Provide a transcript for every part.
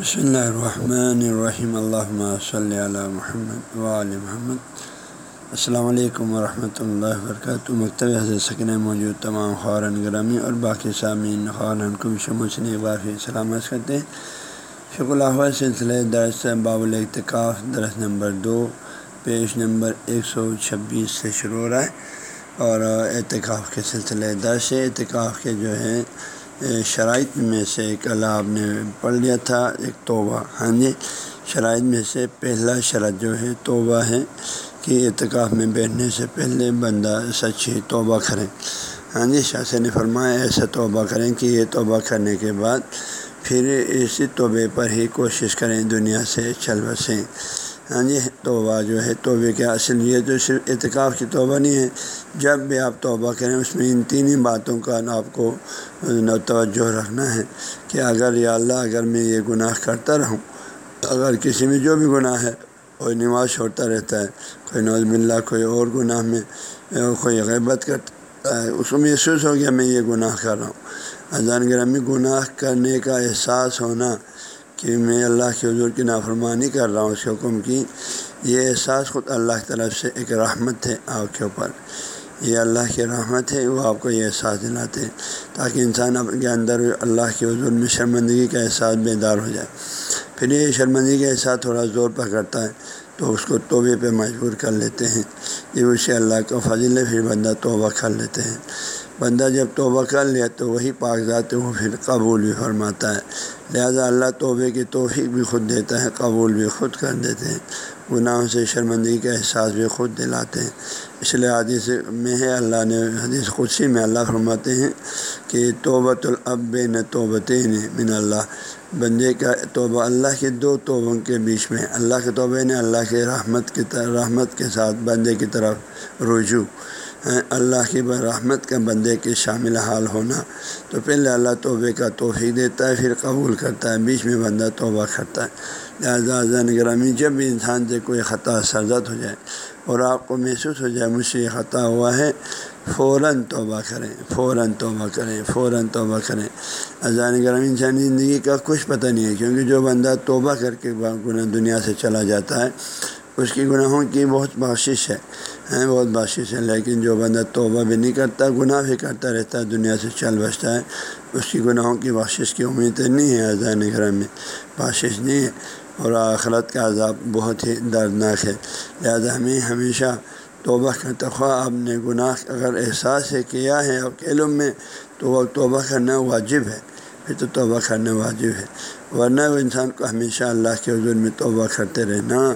بسم اللہ الرحمن الرحیم اللہ صلی علی محمد وعلی محمد السلام علیکم ورحمۃ اللہ وبرکاتہ مکتب حضرت سکن موجود تمام خورن گرامی اور باقی سامعین خورن کو سے ایک بار پھر سلامت کرتے ہیں شکر اللہ سلسلہ درس باب الاتقاف درس نمبر دو پیش نمبر ایک سو چھبیس سے شروع ہو رہا ہے اور اعتکاف کے سلسلے درس اعتکاف کے جو ہے شرائط میں سے ایک اللہ آپ نے پڑھ لیا تھا، ایک توبہ۔ ہاں جی شرائط میں سے پہلا شرط جو ہے توبہ ہے کہ اعتکاف میں بیٹھنے سے پہلے بندہ سچی توبہ کریں ہاں جی شاہ نے فرمایا، ایسا توبہ کریں کہ یہ توبہ کرنے کے بعد پھر اسی توبے پر ہی کوشش کریں دنیا سے چل بسیں۔ ہاں جی توبہ جو ہے، توبے کے اصل یہ تو صرف اعتکاف کی توبہ نہیں ہے۔ جب بھی آپ توبہ کریں، اس میں ان تین ہی باتوں کا آپ کو توجہ رکھنا ہے کہ اگر یا اللہ، اگر میں یہ گناہ کرتا رہوں، اگر کسی میں جو بھی گناہ ہے، کوئی نماز چھوڑتا رہتا ہے، کوئی نوز اللہ کوئی اور گناہ میں، کوئی غیبت کرتا ہے، اس کو محسوس ہو گیا میں یہ گناہ کر رہا ہوں۔ اذان گرامی گناہ کرنے کا احساس ہونا کہ میں اللہ کے حضور کی نافرمانی کر رہا ہوں، اس حکم کی، یہ احساس خود اللہ کی طرف سے ایک رحمت ہے آپ کے اوپر۔ یہ اللہ کی رحمت ہے، وہ آپ کو یہ احساس دلاتے ہیں تاکہ انسان اپنے اندر اللہ کے حضور میں شرمندگی کا احساس بیدار ہو جائے۔ پھر یہ شرمندگی کا احساس تھوڑا زور پکڑتا ہے، تو اس کو توبے پہ مجبور کر لیتے ہیں۔ یہ اسے اللہ کا فضل ہے، پھر بندہ توبہ کر لیتے ہیں۔ بندہ جب توبہ کر لیا تو وہی پاک ذات وہ پھر قبول بھی فرماتا ہے۔ لہذا اللہ توبے کی توفیق بھی خود دیتا ہے، قبول بھی خود کر دیتے ہیں۔ گناہوں سے شرمندگی کا احساس بھی خود دلاتے ہیں۔ اس لیے حدیث میں ہے، اللہ نے حدیث خوشی میں اللہ فرماتے ہیں کہ توبۃ الب نہ توبت من اللہ۔ بندے کا توبہ اللہ کے دو توبوں کے بیچ میں، اللہ کے توبے نے اللہ کے رحمت کے رحمت کے ساتھ بندے کی طرف رجوع۔ اللہ کی برحمت کا بندے کے شامل حال ہونا۔ تو پہلے اللہ توبے کا توفیق دیتا ہے، پھر قبول کرتا ہے، بیچ میں بندہ توبہ کرتا ہے۔ لہٰذا گرامی، جب بھی انسان سے کوئی خطا سرزد ہو جائے اور آپ کو محسوس ہو جائے مجھ سے یہ خطا ہوا ہے، فوراً توبہ کریں، فوراً توبہ کریں، فوراً توبہ کریں۔ اذان گرامی انسانی زندگی کا کچھ پتہ نہیں ہے، کیونکہ جو بندہ توبہ کر کے گناہ دنیا سے چلا جاتا ہے، اس کی گناہوں کی بہت بخشش ہے۔ ہیں، بہت بخشش ہے لیکن جو بندہ توبہ بھی نہیں کرتا، گناہ بھی کرتا رہتا ہے، دنیا سے چل بستا ہے، اس کی گناہوں کی بخشش کی امید نہیں ہے اذان گھر میں بخشش نہیں ہے۔ اور آخرت کا عذاب بہت ہی دردناک ہے۔ لہذا ہمیں ہمیشہ توبہ کرتا خواہ آپ نے گناہ اگر احساس ہے کیا ہے آپ کے علم میں، تو وہ توبہ کرنا واجب ہے۔ پھر تو توبہ کرنا واجب ہے۔ ورنہ وہ انسان کو ہمیشہ اللہ کے حضور میں توبہ کرتے رہنا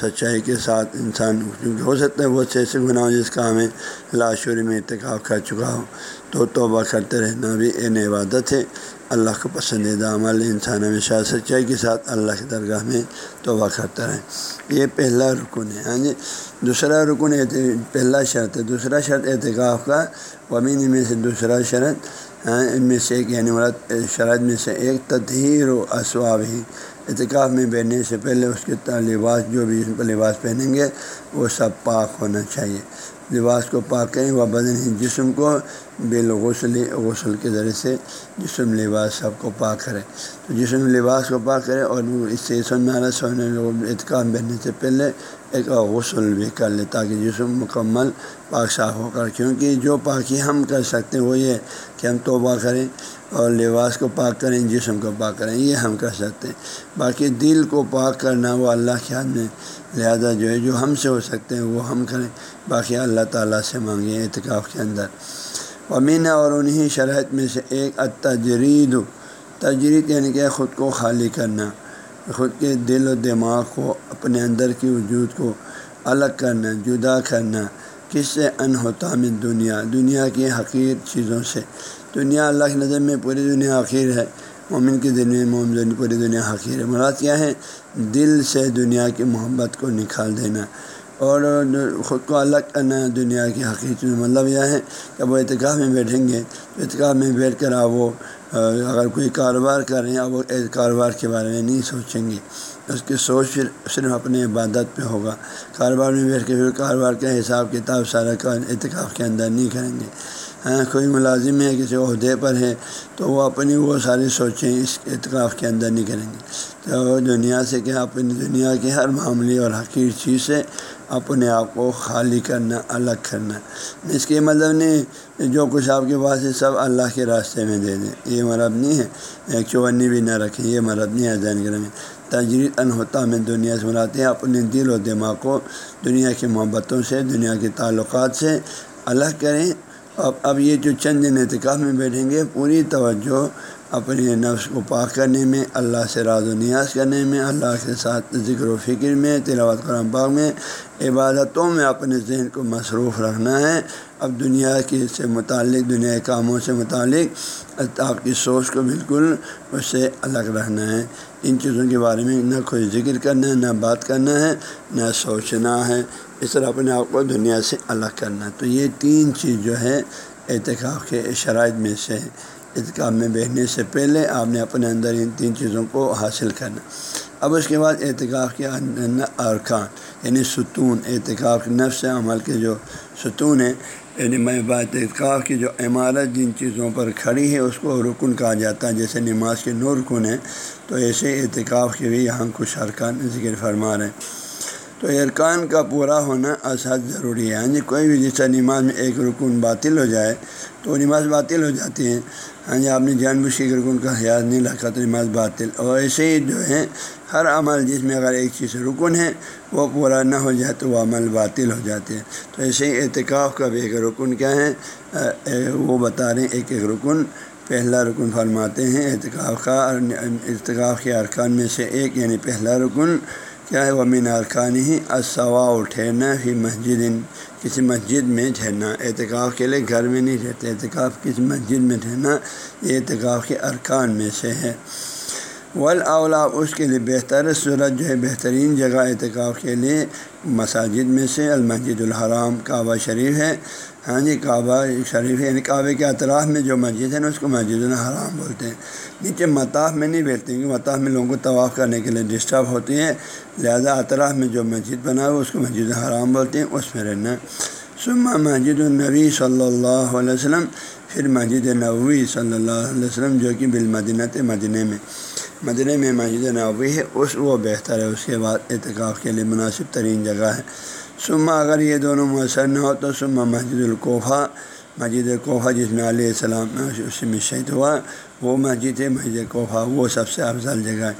سچائی کے ساتھ انسان کیونکہ ہو سکتا ہے۔ بہت سے ایسے گناہ جس کا ہمیں لاشوری میں اتقاب کر چکا ہو تو توبہ کرتے رہنا بھی این عبادت ہے۔ اللہ کو پسندیدہ عمل انسان ہمیشہ سچائی کے ساتھ اللہ کی درگاہ میں توبہ کرتا رہے۔ یہ پہلا رکن ہے۔ ہاں جی دوسرا رکن پہلا شرط ہے۔ دوسرا شرط اعتکاف کا۔ ومین میں سے دوسرا شرط ہاں ان میں سے ایک یعنی مراد شرط میں سے ایک، تطہیر و اسواب ہی اعتکاف میں بیٹھنے سے پہلے اس کے لباس جو بھی اس پر لباس پہنیں گے، وہ سب پاک ہونا چاہیے۔ لباس کو پاک کریں وہ بدن ہی جسم کو بالغسل، غسل کے ذریعے سے جسم لباس سب کو پاک کرے۔ تو جسم لباس کو پاک کرے اور اس سے سننا سونے اعتکاف بیٹھنے سے پہلے ایک غسل بھی کر لے تاکہ جسم مکمل پاک صاف ہو کر، کیونکہ جو پاکی ہم کر سکتے ہیں وہ یہ کہ ہم توبہ کریں۔ اور لباس کو پاک کریں، جسم کو پاک کریں، یہ ہم کر سکتے ہیں۔ باقی دل کو پاک کرنا وہ اللہ کے ہاتھ میں لہذا جو ہے، جو ہم سے ہو سکتے ہیں، وہ ہم کریں۔ باقی اللہ تعالیٰ سے مانگیں اعتکاف کے اندر۔ امین اور انہیں شرائط میں سے ایک تجرید تجرید یعنی کہ خود کو خالی کرنا، خود کے دل و دماغ کو، اپنے اندر کی وجود کو الگ کرنا، جدا کرنا۔ کس سے؟ انہوتا میں دنیا دنیا کی حقیر چیزوں سے۔ دنیا اللہ کی نظر میں پوری دنیا حقیر ہے، مومن کی دل میں مومن پوری دنیا حقیر ہے۔ مراد کیا ہے؟ دل سے دنیا کی محبت کو نکال دینا۔ اور خود کو الگ کرنا دنیا کی حقیقت مطلب یہ ہے کہ وہ اعتکاف میں بیٹھیں گے تو اعتکاف میں بیٹھ کر آپ وہ، اگر کوئی کاروبار کر رہے ہیں اب وہ کاروبار کے بارے میں نہیں سوچیں گے۔ اس کی سوچ پھر صرف اپنے عبادت پہ ہوگا۔ کاروبار میں بیٹھ کے پھر کاروبار کا حساب کتاب سارا کا اعتکاف کے اندر نہیں کریں گے۔ کوئی ملازم ہے، کسی عہدے پر ہے تو وہ اپنی وہ ساری سوچیں اس اعتکاف کے اندر نہیں کریں گے۔ تو دنیا سے کیا اپنی دنیا کی ہر معاملے اور حقیر چیز سے اپنے آپ کو خالی کرنا، الگ کرنا۔ اس کے مطلب نہیں جو کچھ آپ کے پاس ہے، سب اللہ کے راستے میں دے دیں۔ یہ مرب نہیں ہے، ایک چونی بھی نہ رکھیں، یہ مرب نہیں ہے زین گرہ میں تجریت انہوتا میں دنیا سے ملاتے ہیں، اپنے دل و دماغ کو دنیا کی محبتوں سے، دنیا کے تعلقات سے الگ کریں۔ اب اب یہ جو چند دن اعتکاف میں بیٹھیں گے پوری توجہ اپنے نفس کو پاک کرنے میں، اللہ سے راز و نیاز کرنے میں، اللہ کے ساتھ ذکر و فکر میں، تلاوت قرآن پاک میں عبادتوں میں اپنے ذہن کو مصروف رکھنا ہے۔ اب دنیا کی سے متعلق، دنیا کے کاموں سے متعلق، آپ کی سوچ کو بالکل اس سے الگ رہنا ہے۔ ان چیزوں کے بارے میں نہ کوئی ذکر کرنا ہے نہ بات کرنا ہے، نہ سوچنا ہے۔ اس طرح اپنے آپ کو دنیا سے الگ کرنا۔ ہے تو یہ تین چیز جو ہے، اعتکاف کے شرائط میں سے اعتکاف میں بیٹھنے سے پہلے آپ نے اپنے اندر ان تین چیزوں کو حاصل کرنا۔ اب اس کے بعد اعتکاف کے ارکان یعنی ستون۔ اعتکاف نفس عمل کے جو ستون ہیں یعنی میں بات اعتکاف کی جو عمارت جن چیزوں پر کھڑی ہے، اس کو رکن کہا جاتا ہے، جیسے نماز کے نو رکن ہیں۔ تو ایسے اعتکاف کے بھی یہاں کچھ ارکان ذکر فرما رہے ہیں۔ تو ارکان کا پورا ہونا اسد ضروری ہے۔ ہاں جی کوئی بھی جیسا نماز میں ایک رکن باطل ہو جائے تو نماز باطل ہو جاتی ہے ہاں جی آپ نے جان بوجھ کے رکن کا خیال نہیں رکھا تو نماز باطل۔ اور ایسے ہی جو ہے، ہر عمل جس میں اگر ایک چیز رکن ہے، وہ پورا نہ ہو جائے تو وہ عمل باطل ہو جاتے ہیں۔ تو ایسے ہی اعتکاف کا بھی ایک رکن کیا ہے؟ وہ بتا رہے ہیں، ایک ایک رکن۔ پہلا رکن فرماتے ہیں اعتکاف کا اعتکاف کے ارکان میں سے ایک یعنی پہلا رکن کیا ہے؟ وہ ارکان ہی اسوا ٹھہرنا پھر مسجد۔ کسی مسجد میں ٹھہرنا، اعتکاف کے لیے گھر میں نہیں رہتے، اعتکاف کسی مسجد میں ٹھہرنا یہ اعتکاف کے ارکان میں سے ہے۔ اولا اس کے لیے بہتر صورت جو ہے بہترین جگہ اعتکاف کے لیے مساجد میں سے المسجد الحرام، کعبہ شریف ہے۔ ہاں جی کعبہ شریف یعنی کعبے کے اطراف میں جو مسجد ہے نا، اس کو مسجد الحرام بولتے ہیں۔ نیچے مطاف میں نہیں بیٹھتے کیونکہ مطاف میں لوگوں کو طواف کرنے کے لیے ڈسٹرب ہوتی ہے۔ لہذا اطراف میں جو مسجد بنا ہوا اس کو مسجد الحرام بولتے ہیں، اس میں رہنا۔ سما مسجد النبی صلی اللہ علیہ وسلم، پھر مسجد نبوی صلی اللہ علیہ وسلم، جو کہ بالمدینت مدینہ میں۔ مدینہ میں مسجد نبوی ہے، اس وہ بہتر ہے، اس کے بعد اعتکاف کے لیے مناسب ترین جگہ ہے۔ سما اگر یہ دونوں میسر نہ ہو تو سما مسجد القوفہ مسجد کوفہ جس میں علیہ السلام اس میں شہید ہوا، وہ مسجد ہے، مسجد کوفہ، وہ سب سے افضل جگہ ہے۔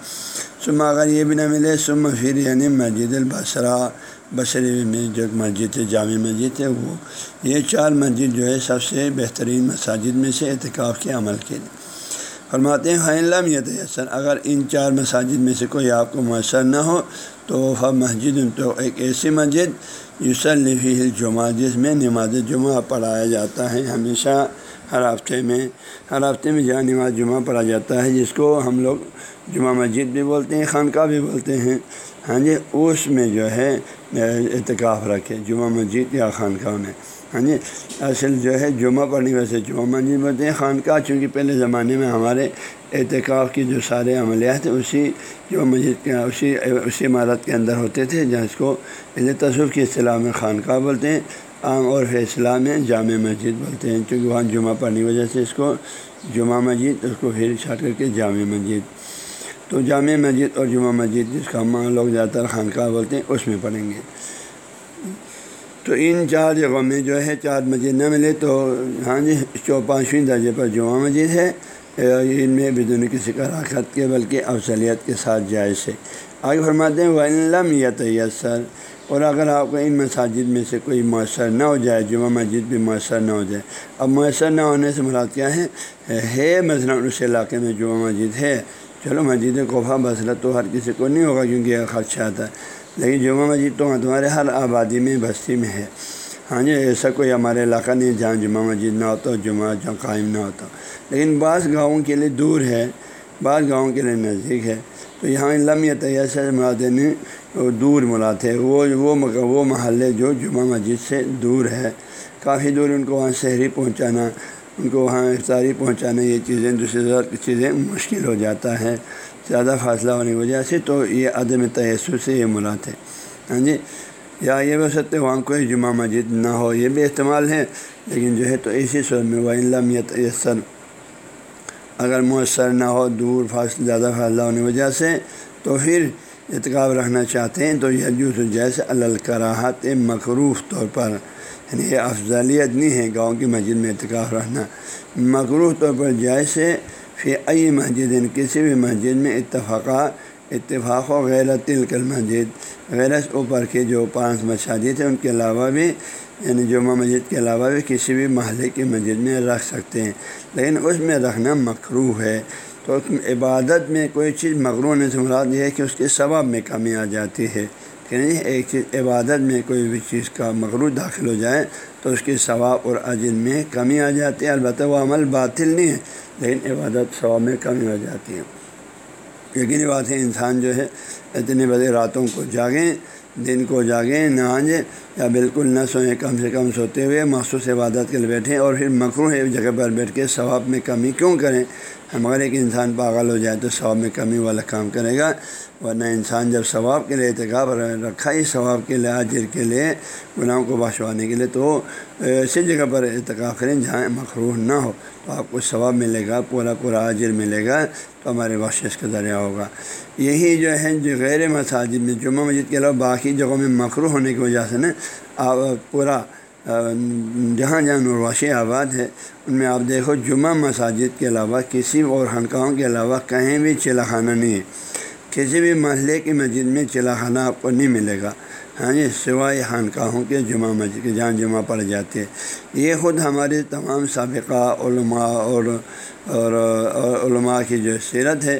سما اگر یہ بھی نہ ملے سما پھر یعنی مسجد البصرا بصری یعنی میں جو مسجد ہے، جامع مسجد ہے، وہ۔ یہ چار مسجد جو ہے، سب سے بہترین مساجد میں سے اعتکاف کے عمل کے لیے۔ فرماتے ہیں علم یہ تیسر اگر ان چار مساجد میں سے کوئی آپ کو میسر نہ ہو، تو وہ مسجد، تو ایک ایسی مسجد یوسلی جمعہ جس میں نماز جمعہ پڑھایا جاتا ہے۔ ہمیشہ ہر ہفتے میں، ہر ہفتے میں جہاں نماز جمعہ پڑھا جاتا ہے، جس کو ہم لوگ جمعہ مسجد بھی بولتے ہیں، خانقاہ بھی بولتے ہیں۔ ہاں جی اس میں جو ہے اعتکاف رکھے، جمعہ مسجد یا خانقاہ میں۔ ہاں جی اصل جو ہے جمعہ پڑھنے ویسے جمعہ مسجد بولتے ہیں خانقاہ چونکہ پہلے زمانے میں ہمارے اعتکاف کی جو سارے عملیات ہیں، اسی جمعہ مسجد کے اسی اسی عمارت کے اندر ہوتے تھے، جہاں اس کو تصوف کی اصطلاح میں خانقاہ بولتے ہیں، عام اور اصطلاح میں جامع مسجد بولتے ہیں، چونکہ وہاں جمعہ پڑھنے کی وجہ سے اس کو جمعہ مسجد، اس کو پھر چھاٹ کر کے جامع مسجد۔ تو جامع مسجد اور جمعہ مسجد جس کا ہم لوگ زیادہ تر خانقاہ بولتے ہیں، اس میں پڑھیں گے۔ تو ان چار جگہوں میں جو ہے چار مسجد نہ ملے تو ہاں جی چو پانچویں درجے پر جمعہ مسجد ہے۔ ان میں بدون کسی کراکت کے بلکہ افضلیت کے ساتھ جائز ہے۔ آگے فرماتے ہیں ولم یا تیسر اور اگر آپ کو ان مساجد میں سے کوئی میسر نہ ہو جائے، جمعہ مسجد بھی میسر نہ ہو جائے۔ اب میسر نہ ہونے سے مراد کیا ہے؟ ہے مثلاً اس علاقے میں جمعہ مسجد ہے۔ چلو مسجد کوفہ بسرت تو ہر کسی کو نہیں ہوگا کیونکہ خرچہ آتا ہے۔ لیکن جمعہ مسجد جی تو تمہارے ہر آبادی میں بستی میں ہے۔ ہاں جی ایسا کوئی ہمارے علاقہ نہیں جہاں جمعہ مسجد نہ ہوتا جمعہ جہاں قائم نہ ہوتا۔ لیکن بعض گاؤں کے لیے دور ہے، بعض گاؤں کے لیے نزدیک ہے۔ تو یہاں لمحت ایسے مراد نہیں دور مراد ہے۔ وہ وہ وہ محلے جو جمعہ مسجد سے دور ہے۔ کافی دور ان کو وہاں شہری پہنچانا، ان کو وہاں افطاری پہنچانا، یہ چیزیں دوسری چیزیں مشکل ہو جاتا ہے۔ زیادہ فاصلہ ہونے کی وجہ سے تو یہ عدم تیسر سے یہ مراد ہے۔ ہاں جی؟ یا یہ بھی سکتے وہاں کوئی جمعہ مسجد نہ ہو، یہ بھی استعمال ہے، لیکن جو ہے تو اسی صورت میں وہ علم یسر اگر مؤثر نہ ہو، دور فاصل زیادہ فاصلہ ہونے کی وجہ سے تو پھر اعتکاب رکھنا چاہتے ہیں، تو یہ جوس جیسے الکراہت مقروف طور پر۔ یعنی یہ افضلیت نہیں ہے گاؤں کی مسجد میں اعتکاف رہنا مقروف طور پر جیسے فی ائی مسجد، کسی بھی مسجد میں اتفاقہ اتفاق و غیر تلکل مسجد غیر اوپر کے جو پانچ مساجد ہیں، ان کے علاوہ بھی یعنی جمعہ مسجد کے علاوہ بھی کسی بھی محلے کی مسجد میں رکھ سکتے ہیں۔ لیکن اس میں رکھنا مکرو ہے۔ تو عبادت میں کوئی چیز مغرو ہونے سے مراد یہ ہے کہ اس کے ثواب میں کمی آ جاتی ہے۔ کہ نہیں، ایک چیز عبادت میں کوئی بھی چیز کا مغرو داخل ہو جائے تو اس کے ثواب اور عجن میں کمی آ جاتی ہے۔ البتہ وہ عمل باطل نہیں ہے، لیکن عبادت ثواب میں کمی ہو جاتی ہے۔ یقینی بات ہے، انسان جو ہے، اتنے بڑے راتوں کو جاگیں، دن کو جاگیں، نہ آجیں یا بالکل نہ سوئیں، کم سے کم سوتے ہوئے مخصوص عبادت کے لیے بیٹھیں اور پھر مکرو ہے جگہ پر بیٹھ کے ثواب میں کمی کیوں کریں؟ ہمارے ایک انسان پاگل ہو جائے تو ثواب میں کمی والا کام کرے گا، ورنہ انسان جب ثواب کے لیے اعتکاب رکھا ہی ثواب کے لیے عاجر کے لیے، گناہوں کو بھاشوانے کے لیے، تو ایسی جگہ پر اعتکاب کریں جہاں مخروح نہ ہو۔ تو آپ کو ثواب ملے گا، پورا پورا عاجر ملے گا، تو ہمارے بخشش کا ذریعہ ہوگا۔ یہی جو ہے جو غیر مساجد میں، جمعہ مسجد کے علاوہ باقی جگہوں میں مخروح ہونے کی وجہ سے نا پورا جہاں جہاں نرواشی آباد ہے، ان میں آپ دیکھو جمعہ مساجد کے علاوہ، کسی اور خانقاہوں کے علاوہ کہیں بھی چلا خانہ نہیں ہے۔ کسی بھی محلے کی مسجد میں چلا خانہ آپ کو نہیں ملے گا۔ ہاں جی سوائے خانقاہوں کے جمعہ مسجد کے، جہاں جمعہ پڑ جاتے ہیں۔ یہ خود ہمارے تمام سابقہ علماء اور اور علماء کی جو سیرت ہے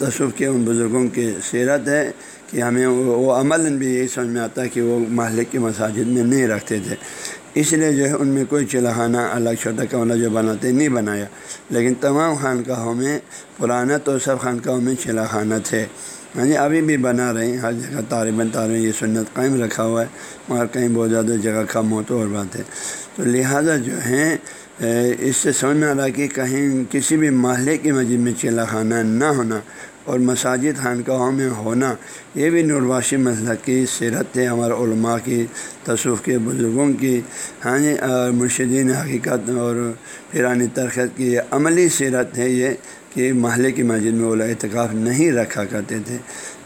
تصوف کے ان بزرگوں کی سیرت ہے۔ کہ ہمیں وہ عمل بھی یہی سمجھ میں آتا ہے کہ وہ محلے کی مساجد میں نہیں رکھتے تھے۔ اس لیے جو ہے ان میں کوئی چلاخانہ، الگ چھوٹا کمرہ جو بناتے نہیں بنایا۔ لیکن تمام خانقاہوں میں پرانا تو سب خانقاہوں میں چلاخانہ تھے۔ ہاں جی ابھی بھی بنا رہے ہیں، ہر جگہ طالباً طالب یہ سنت قائم رکھا ہوا ہے۔ مگر کہیں بہت زیادہ جگہ کم ہو تو اور بات ہے۔ تو لہٰذا جو ہیں اس سے سمجھ میں آ رہا کہ کہیں کسی بھی محلے کی مسجد میں چلا خانہ نہ ہونا اور مساجد خانقاہوں میں ہونا، یہ بھی نورواشی مسلک کی سیرت ہے ہمارے علماء کی۔ تصوف کے بزرگوں کی ہاں جی مرشدین حقیقت اور پیرانی ترخت کی یہ عملی سیرت ہے یہ کہ محلے کی مسجد میں وہ لوگ اعتکاف نہیں رکھا کرتے تھے،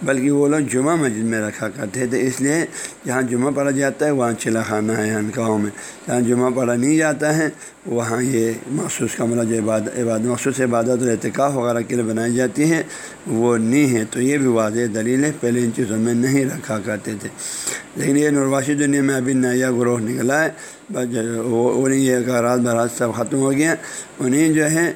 بلکہ وہ لوگ جمعہ مسجد میں رکھا کرتے تھے۔ اس لیے جہاں جمعہ پڑھا جاتا ہے، وہاں چلا خانہ ہے انکاؤں میں۔ جہاں جمعہ پڑھا نہیں جاتا ہے، وہاں یہ مخصوص کمرہ جو عبادت عبادت مخصوص عبادت اور اعتکاف وغیرہ کے لیے بنائی جاتی ہیں وہ نہیں ہے۔ تو یہ بھی واضح دلیل ہے، پہلے ان چیزوں میں نہیں رکھا کرتے تھے۔ لیکن یہ نرواشی دنیا میں ابھی نیا گروہ نکلا ہے۔ انہیں یہ رات برات سب ختم ہو گیا۔ انہیں جو ہے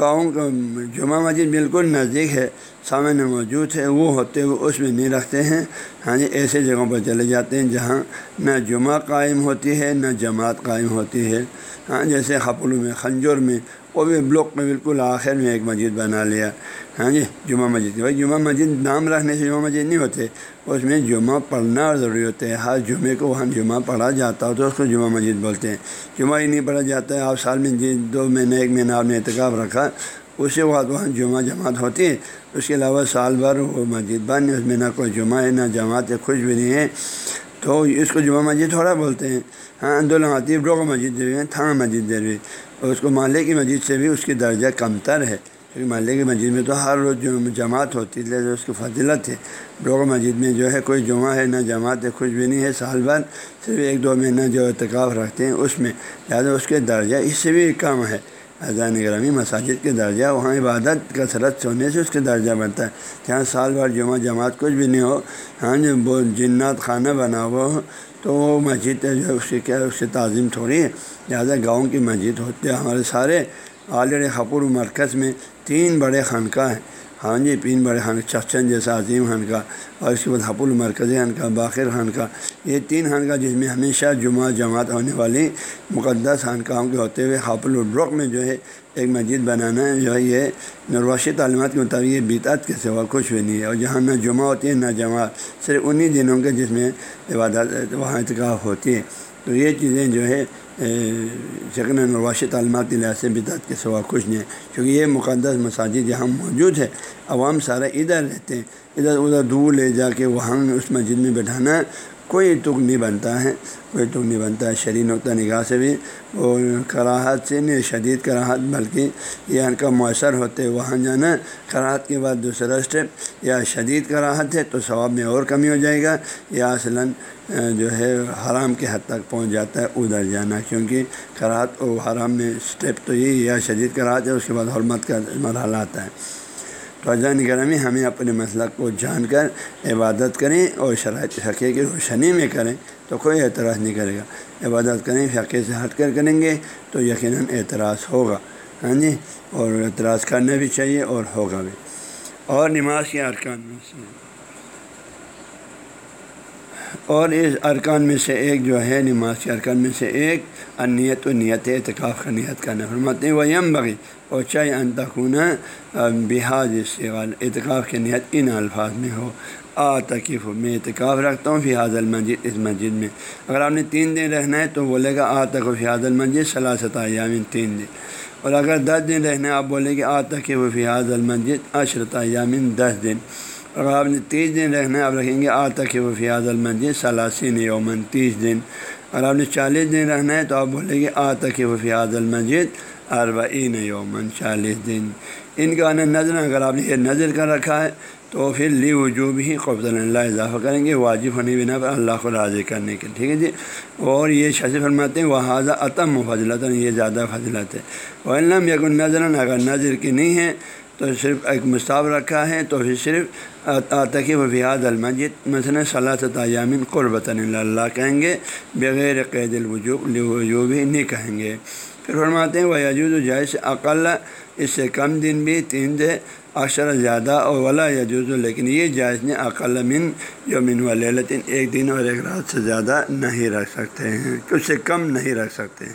گاؤں کا جمعہ مسجد بالکل نزدیک ہے، سامنے موجود ہے۔ وہ ہوتے ہوئے اس میں نہیں رکھتے ہیں۔ ہاں جی ایسے جگہوں پر چلے جاتے ہیں جہاں نہ جمعہ قائم ہوتی ہے، نہ جماعت قائم ہوتی ہے۔ ہاں جیسے خپلو میں خنجور میں وہ بھی بلاک میں بالکل آخر میں ایک مسجد بنا لیا۔ ہاں جی جمعہ مسجد بھائی، جمعہ مسجد نام رکھنے سے جمعہ مسجد نہیں ہوتے۔ اس میں جمعہ پڑھنا ضروری ہوتا ہے۔ ہر جمعے کو وہاں جمعہ پڑھا جاتا ہو تو اس کو جمعہ مسجد بولتے ہیں۔ جمعہ ہی نہیں پڑھا جاتا ہے۔ آپ سال میں جی دو مہینے، ایک مہینہ آپ نے اعتکاب رکھا، اس کے بعد وہاں جمعہ جماعت ہوتی ہے۔ اس کے علاوہ سال بھر وہ مسجد بند، اس میں نہ کوئی جمعہ ہے، نہ جماعت ہے خوش بھی نہیں ہے۔ تو اس کو جمعہ مسجد تھوڑا بولتے ہیں۔ ہاں دو لگاتی روغ مسجد جو ہے تھان مسجد ضروری اور اس کو محلے کی مسجد سے بھی اس کی درجہ کمتر ہے۔ کیونکہ محلے کی مسجد میں تو ہر روز جماعت ہوتی ہے اس کی فضلت ہے۔ روغ مسجد میں جو ہے کوئی جمعہ ہے، نہ جماعت ہے خوش بھی نہیں ہے۔ سال بھر صرف ایک دو مہینہ جو اعتکاف رکھتے ہیں اس میں، لہٰذا اس کے درجہ اس سے بھی کم ہے۔ اذان گرامی مساجد کے درجہ، وہاں عبادت کا سرت سے اس کے درجہ بنتا ہے۔ جہاں سال بھر جمعہ، جماعت کچھ بھی نہیں ہو ہاں جی، جو جنات خانہ بنا ہوا ہو تو وہ مسجد جو اس کی کیا اس کی تعظیم تھوڑی ہے۔ لہٰذا گاؤں کی مسجد ہوتے ہمارے سارے۔ عالر خپور مرکز میں تین بڑے خانقاہ ہیں۔ ہاں جی تین بڑے خان چچن جیسا عظیم خانقاہ اور اس کے بعد حپ المرکزی خانقاہ باخر خانقاہ یہ تین خانقاہ جس میں ہمیشہ جمعہ جماعت ہونے والی مقدس خانقاہوں کے ہوتے ہوئے حاپ البرق میں جو ہے ایک مسجد بنانا ہے۔ جو ہے یہ نرواشی تعلیمات کے مطابق یہ بیتات کے سوا کچھ بھی نہیں ہے۔ اور جہاں نہ جمعہ ہوتی ہے نہ جماعت، صرف انہیں دنوں کے جس میں عبادت، وہاں اتکاف ہوتی ہے۔ تو یہ چیزیں جو ہے شکن نرواشی تعلیمات کے لحاظ سے بدعت کے سوا کچھ نہیں ہے۔ کیونکہ یہ مقدس مساجد یہاں موجود ہے، عوام سارا ادھر رہتے ہیں۔ ادھر ادھر دور لے جا کے وہاں اس مسجد میں بیٹھانا کوئی تک نہیں بنتا ہے، کوئی تک نہیں بنتا ہے شرع نقطہ نگاہ سے بھی۔ وہ کراہت سے نہیں شدید کراہت، بلکہ یہ ان کا مؤثر ہوتے وہاں جانا کراہت کے بعد دوسرا اسٹیپ یا شدید کراہت ہے تو ثواب میں اور کمی ہو جائے گا۔ یا اصلاً جو ہے حرام کے حد تک پہنچ جاتا ہے ادھر جانا، کیونکہ کراہت و حرام میں اسٹیپ تو یہ یا شدید کراہت ہے، اس کے بعد حرمت کا مرحلہ آتا ہے۔ فضان گرامی گرمی ہمیں اپنے مسلک کو جان کر عبادت کریں اور شرائط فقے کی روشنی میں کریں تو کوئی اعتراض نہیں کرے گا۔ عبادت کریں فقے سے ہٹ کر کریں گے تو یقیناً اعتراض ہوگا۔ ہاں جی؟ اور اعتراض کرنا بھی چاہیے اور ہوگا بھی۔ اور نماز کے ارکان میں سے۔ اور اس ارکان میں سے ایک جو ہے نماز کے ارکان میں سے ایک انیت و نیت اعتکاف کا نیت کرنا۔ فرماتے ہیں وہ یم بغی اور چاہے انتخون بحاظ سے اعتکاف کی نیت ان الفاظ میں ہو۔ آ تکیف میں اعتکاف رکھتا ہوں فیاض المسد اس مسجد میں۔ اگر آپ نے تین دن رہنا ہے تو بولے گا آ تک و فیاض المسد صلاح یامین تین دن۔ اور اگر دس دن رہنا ہے، آپ بولیں گے آ تک و فیاض المسد عشرت یامین دس دن۔ اگر آپ نے تیس دن رہنا ہے، آپ رکھیں گے آ تک و فیاض المسد ثلاثین یومن تیس دن۔ اگر آپ نے چالیس دن رہنا ہے تو آپ بولیں گے آ تک و فیاض المسد اربعین یومن چالیس دن۔ ان کا نظر، اگر آپ نے یہ نظر کر رکھا ہے تو پھر لی وجوب ہی قبط اللہ اضافہ کریں گے، واجب ہونے بنا پر اللہ کو راضی کرنے کے ٹھیک ہے جی؟ اور یہ شش فرماتے ہیں وہ حاضہ عتم و فضلت یہ زیادہ فضلت ہے۔ وہ علم یقن نظر اگر نظر کی نہیں ہے تو صرف ایک مصطاب رکھا ہے، تو پھر صرف آتقی و فیاض المجد مثلاً صلاح یامین قربۃ اللہ کہیں گے، بغیر قید الوجوب وجوب ہی نہیں کہیں گے۔ پھر فرماتے ہیں وہ یجوز و جائز عقل اس سے کم دن بھی تین دے، اکثر زیادہ اور ولا یجوز، لیکن یہ جائز نے عقل من جو من و ایک دن اور ایک رات سے زیادہ نہیں رکھ سکتے ہیں، کچھ سے کم نہیں رکھ سکتے ہیں۔